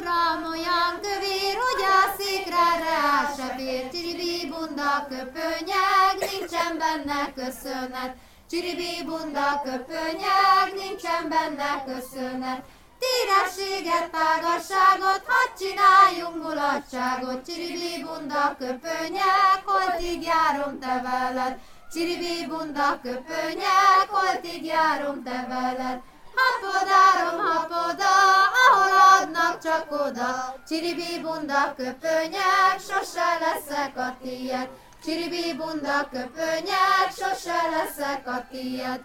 uram, olyan kövér, hogy a székre rá se fér. Csiribi bunda köpönyeg, nincsen benne köszönet. Csiribi bunda köpönyeg, nincsen benne köszönet. Térességet, tágasságot, hadd csináljunk mulatságot. Csiribi bunda köpönyeg, holtig járom te veled. Csiribi bunda köpönyeg, holtig járom te veled. Csak oda. Csiribi bunda köpönyeg, sose leszek a tiéd. Csiribi bunda köpönyeg, sose leszek a tiéd.